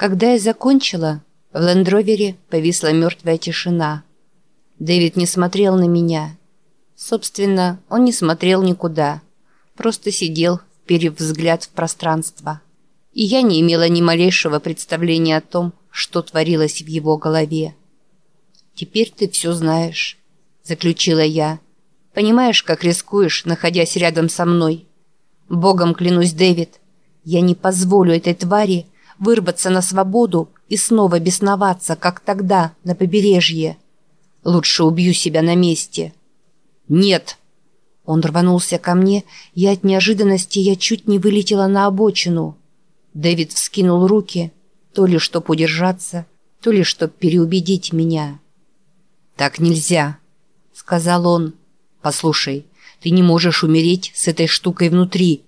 Когда я закончила, в лендровере повисла мертвая тишина. Дэвид не смотрел на меня. Собственно, он не смотрел никуда. Просто сидел, вперев взгляд в пространство. И я не имела ни малейшего представления о том, что творилось в его голове. «Теперь ты все знаешь», — заключила я. «Понимаешь, как рискуешь, находясь рядом со мной? Богом клянусь, Дэвид, я не позволю этой твари вырваться на свободу и снова бесноваться, как тогда, на побережье. Лучше убью себя на месте. Нет. Он рванулся ко мне, и от неожиданности я чуть не вылетела на обочину. Дэвид вскинул руки, то ли чтоб удержаться, то ли чтоб переубедить меня. «Так нельзя», — сказал он. «Послушай, ты не можешь умереть с этой штукой внутри».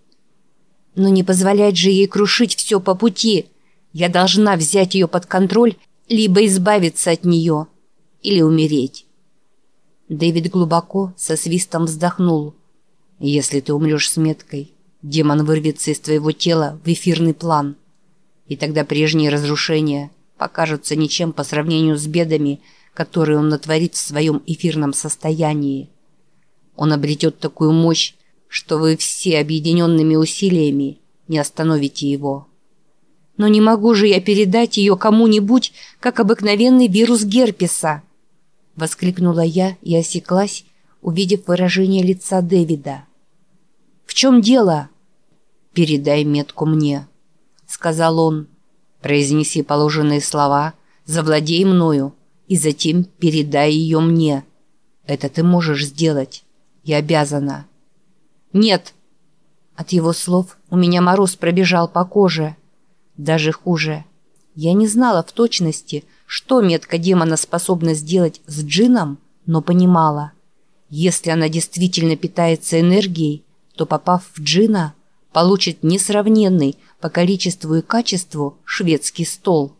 «Но не позволять же ей крушить все по пути», я должна взять ее под контроль, либо избавиться от нее, или умереть. Дэвид глубоко, со свистом вздохнул. Если ты умрешь с меткой, демон вырвется из твоего тела в эфирный план. И тогда прежние разрушения покажутся ничем по сравнению с бедами, которые он натворит в своем эфирном состоянии. Он обретет такую мощь, что вы все объединенными усилиями не остановите его. Но не могу же я передать ее кому-нибудь, как обыкновенный вирус герпеса!» Воскликнула я и осеклась, увидев выражение лица Дэвида. «В чем дело?» «Передай метку мне», — сказал он. «Произнеси положенные слова, завладей мною, и затем передай ее мне. Это ты можешь сделать. Я обязана». «Нет!» От его слов у меня мороз пробежал по коже. Даже хуже. Я не знала в точности, что метка демона способна сделать с джином, но понимала. Если она действительно питается энергией, то, попав в джина, получит несравненный по количеству и качеству шведский стол.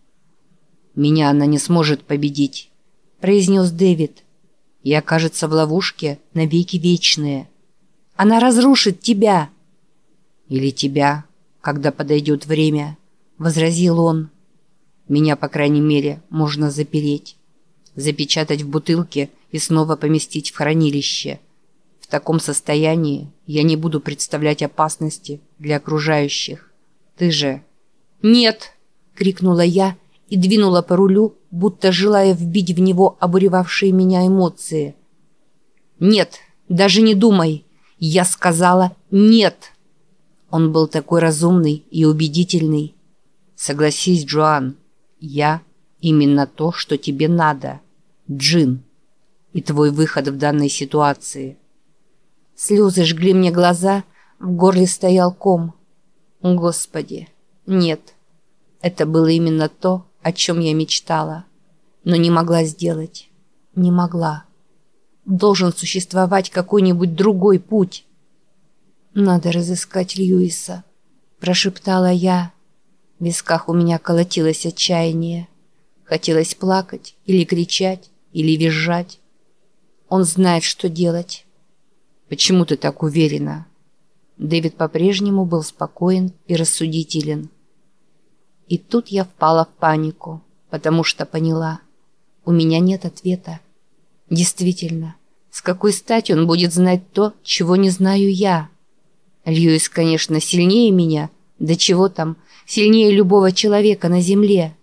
«Меня она не сможет победить», — произнес Дэвид. «И окажется в ловушке навеки вечные. Она разрушит тебя!» «Или тебя, когда подойдет время» возразил он. Меня, по крайней мере, можно запереть. Запечатать в бутылке и снова поместить в хранилище. В таком состоянии я не буду представлять опасности для окружающих. Ты же... «Нет!» — крикнула я и двинула по рулю, будто желая вбить в него обуревавшие меня эмоции. «Нет, даже не думай!» Я сказала «нет!» Он был такой разумный и убедительный, Согласись, Джоан, я именно то, что тебе надо. Джин. И твой выход в данной ситуации. Слезы жгли мне глаза, в горле стоял ком. Господи, нет. Это было именно то, о чем я мечтала. Но не могла сделать. Не могла. Должен существовать какой-нибудь другой путь. «Надо разыскать Льюиса», – прошептала я. В висках у меня колотилось отчаяние. Хотелось плакать или кричать, или визжать. Он знает, что делать. Почему ты так уверена? Дэвид по-прежнему был спокоен и рассудителен. И тут я впала в панику, потому что поняла. У меня нет ответа. Действительно, с какой стати он будет знать то, чего не знаю я? Льюис, конечно, сильнее меня, да чего там, сильнее любого человека на Земле.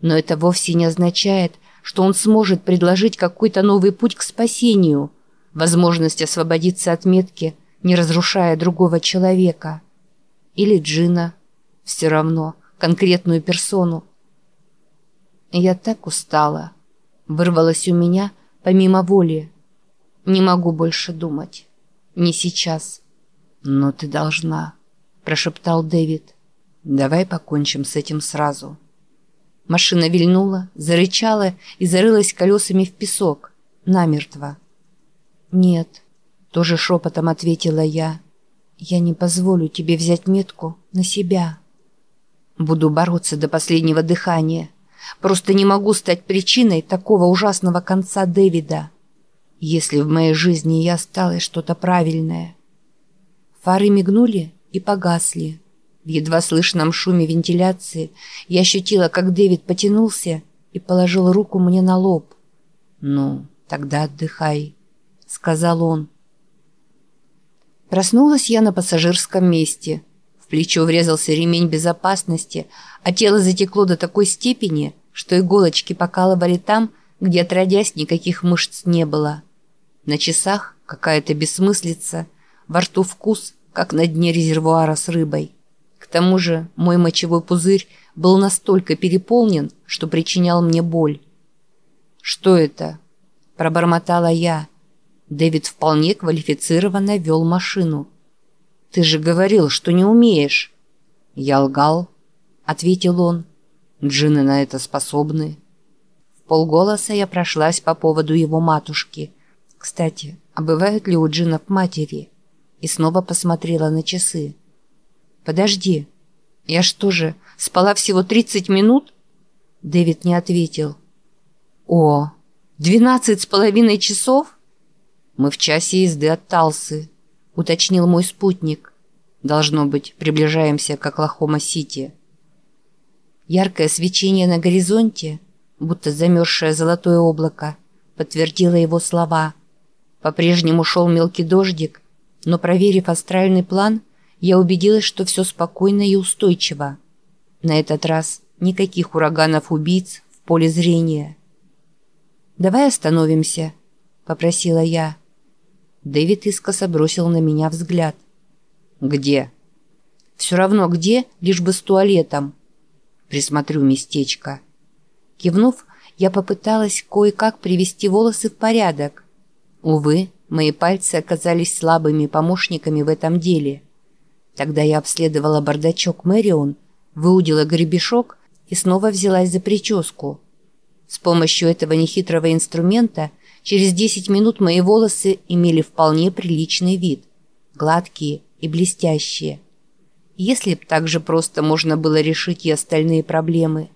Но это вовсе не означает, что он сможет предложить какой-то новый путь к спасению, возможность освободиться от метки, не разрушая другого человека. Или Джина. Все равно, конкретную персону. Я так устала. Вырвалась у меня помимо воли. Не могу больше думать. Не сейчас. Но ты должна, прошептал Дэвид. Давай покончим с этим сразу. Машина вильнула, зарычала и зарылась колесами в песок. Намертво. «Нет», — тоже шепотом ответила я. «Я не позволю тебе взять метку на себя». Буду бороться до последнего дыхания. Просто не могу стать причиной такого ужасного конца Дэвида. Если в моей жизни и осталось что-то правильное. Фары мигнули и погасли. В едва слышном шуме вентиляции я ощутила, как Дэвид потянулся и положил руку мне на лоб. «Ну, тогда отдыхай», — сказал он. Проснулась я на пассажирском месте. В плечо врезался ремень безопасности, а тело затекло до такой степени, что иголочки покалывали там, где отродясь никаких мышц не было. На часах какая-то бессмыслица, во рту вкус, как на дне резервуара с рыбой. К тому же мой мочевой пузырь был настолько переполнен, что причинял мне боль. «Что это?» – пробормотала я. Дэвид вполне квалифицированно вел машину. «Ты же говорил, что не умеешь». «Я лгал», – ответил он. «Джины на это способны». В полголоса я прошлась по поводу его матушки. Кстати, а бывают ли у джинов матери? И снова посмотрела на часы. «Подожди, я что же, спала всего 30 минут?» Дэвид не ответил. «О, двенадцать с половиной часов?» «Мы в часе езды от Талсы», — уточнил мой спутник. «Должно быть, приближаемся к Оклахома-Сити». Яркое свечение на горизонте, будто замерзшее золотое облако, подтвердило его слова. По-прежнему шел мелкий дождик, но, проверив астральный план, я убедилась, что все спокойно и устойчиво. На этот раз никаких ураганов-убийц в поле зрения. «Давай остановимся», — попросила я. Дэвид искоса бросил на меня взгляд. «Где?» «Все равно где, лишь бы с туалетом». «Присмотрю местечко». Кивнув, я попыталась кое-как привести волосы в порядок. Увы, мои пальцы оказались слабыми помощниками в этом деле — Тогда я обследовала бардачок Мэрион, выудила гребешок и снова взялась за прическу. С помощью этого нехитрого инструмента через 10 минут мои волосы имели вполне приличный вид. Гладкие и блестящие. Если б так же просто можно было решить и остальные проблемы.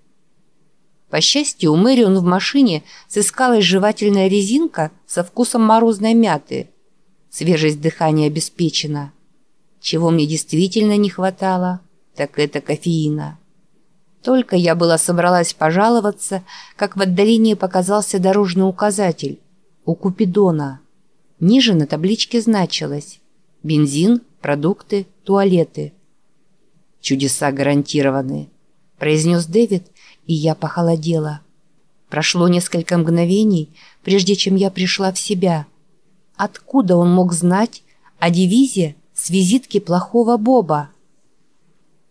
По счастью, у Мэрион в машине сыскалась жевательная резинка со вкусом морозной мяты. Свежесть дыхания обеспечена. Чего мне действительно не хватало, так это кофеина. Только я была собралась пожаловаться, как в отдалении показался дорожный указатель у Купидона. Ниже на табличке значилось «Бензин, продукты, туалеты». «Чудеса гарантированы», – произнес Дэвид, и я похолодела. Прошло несколько мгновений, прежде чем я пришла в себя. Откуда он мог знать о девизе с визитки плохого Боба.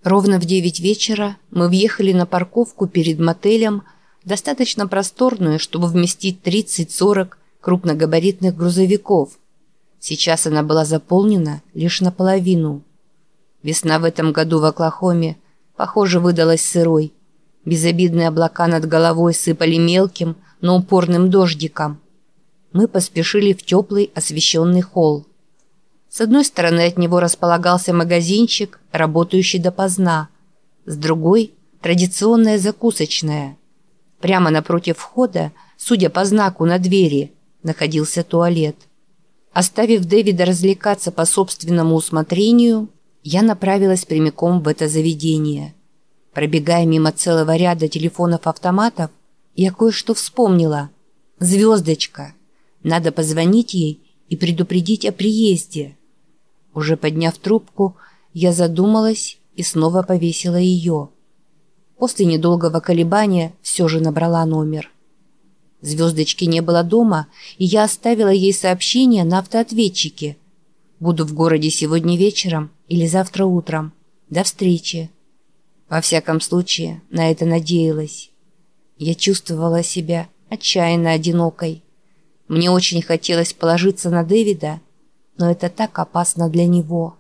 Ровно в девять вечера мы въехали на парковку перед мотелем, достаточно просторную, чтобы вместить 30-40 крупногабаритных грузовиков. Сейчас она была заполнена лишь наполовину. Весна в этом году в Оклахоме, похоже, выдалась сырой. Безобидные облака над головой сыпали мелким, но упорным дождиком. Мы поспешили в теплый освещенный холл. С одной стороны от него располагался магазинчик, работающий допоздна. С другой – традиционная закусочная. Прямо напротив входа, судя по знаку на двери, находился туалет. Оставив Дэвида развлекаться по собственному усмотрению, я направилась прямиком в это заведение. Пробегая мимо целого ряда телефонов-автоматов, я кое-что вспомнила. «Звездочка! Надо позвонить ей и предупредить о приезде». Уже подняв трубку, я задумалась и снова повесила ее. После недолгого колебания все же набрала номер. Звездочки не было дома, и я оставила ей сообщение на автоответчике. Буду в городе сегодня вечером или завтра утром. До встречи. Во всяком случае, на это надеялась. Я чувствовала себя отчаянно одинокой. Мне очень хотелось положиться на Дэвида, но это так опасно для него.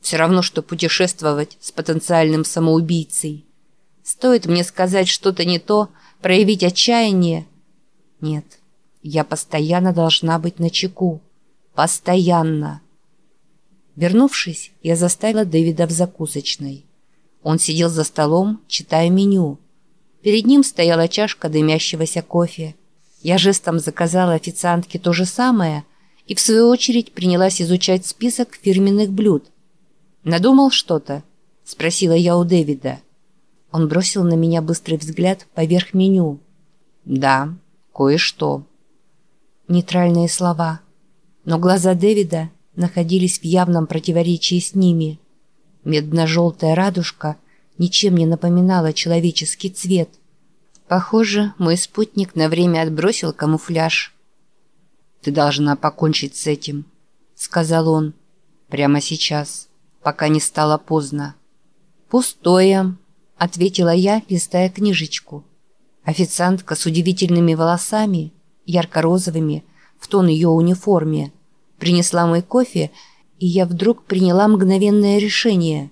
Все равно, что путешествовать с потенциальным самоубийцей. Стоит мне сказать что-то не то, проявить отчаяние. Нет, я постоянно должна быть на чеку. Постоянно. Вернувшись, я заставила Дэвида в закусочной. Он сидел за столом, читая меню. Перед ним стояла чашка дымящегося кофе. Я жестом заказала официантке то же самое – и в свою очередь принялась изучать список фирменных блюд. Надумал что-то? – спросила я у Дэвида. Он бросил на меня быстрый взгляд поверх меню. «Да, кое-что». Нейтральные слова. Но глаза Дэвида находились в явном противоречии с ними. Медно-желтая радужка ничем не напоминала человеческий цвет. Похоже, мой спутник на время отбросил камуфляж. «Ты должна покончить с этим», — сказал он. «Прямо сейчас, пока не стало поздно». «Пустое», — ответила я, листая книжечку. Официантка с удивительными волосами, ярко-розовыми, в тон ее униформе, принесла мой кофе, и я вдруг приняла мгновенное решение.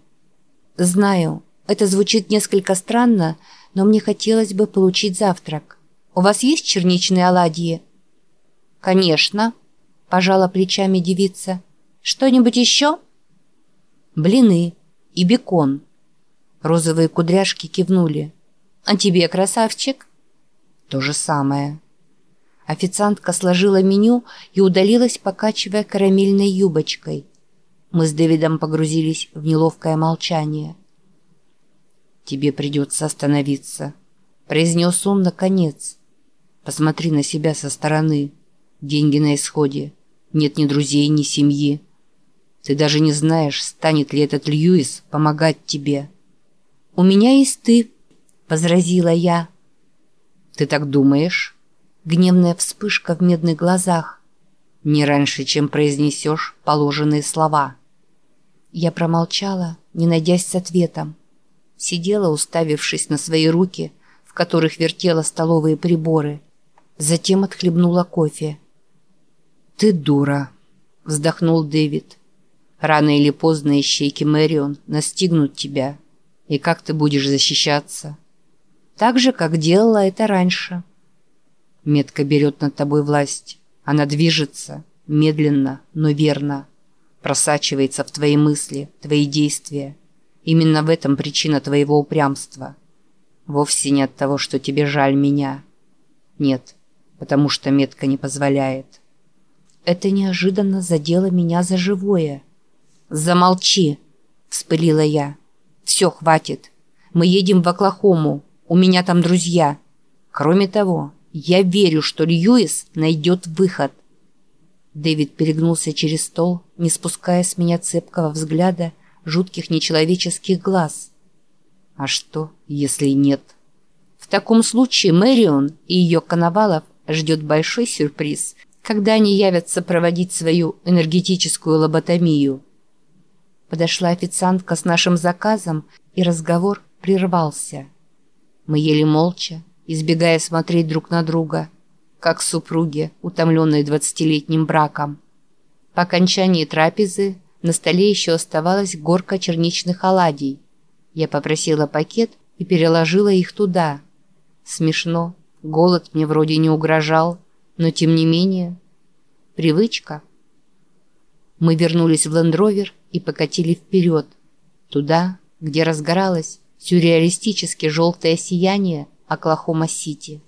«Знаю, это звучит несколько странно, но мне хотелось бы получить завтрак. У вас есть черничные оладьи?» «Конечно», – пожала плечами девица. «Что-нибудь еще?» «Блины и бекон». Розовые кудряшки кивнули. «А тебе, красавчик?» «То же самое». Официантка сложила меню и удалилась, покачивая карамельной юбочкой. Мы с Дэвидом погрузились в неловкое молчание. «Тебе придется остановиться», – произнес он наконец. «Посмотри на себя со стороны. Деньги на исходе. Нет ни друзей, ни семьи. Ты даже не знаешь, станет ли этот Льюис помогать тебе». «У меня есть ты», – возразила я. «Ты так думаешь?» Гневная вспышка в медных глазах. «Не раньше, чем произнесешь положенные слова». Я промолчала, не найдясь с ответом сидела, уставившись на свои руки, в которых вертела столовые приборы. Затем отхлебнула кофе. «Ты дура», — вздохнул Дэвид. «Рано или поздно ищейки Мэрион настигнут тебя. И как ты будешь защищаться?» «Так же, как делала это раньше». Метка берет над тобой власть. Она движется, медленно, но верно. Просачивается в твои мысли, твои действия. Именно в этом причина твоего упрямства. Вовсе не от того, что тебе жаль меня. Нет, потому что метка не позволяет. Это неожиданно задело меня за живое. «Замолчи!» – вспылила я. «Все, хватит. Мы едем в Оклахому. У меня там друзья. Кроме того, я верю, что Льюис найдет выход». Дэвид перегнулся через стол, не спуская с меня цепкого взгляда жутких нечеловеческих глаз. А что, если нет? В таком случае Мэрион и ее Коновалов ждет большой сюрприз, когда они явятся проводить свою энергетическую лоботомию. Подошла официантка с нашим заказом, и разговор прервался. Мы ели молча, избегая смотреть друг на друга, как супруги, утомленные двадцатилетним браком. По окончании трапезы на столе еще оставалась горка черничных оладий. Я попросила пакет и переложила их туда. Смешно. Голод мне вроде не угрожал, но тем не менее... Привычка. Мы вернулись в Лендровер и покатили вперед. Туда, где разгоралось сюрреалистически желтое сияние Оклахома-Сити.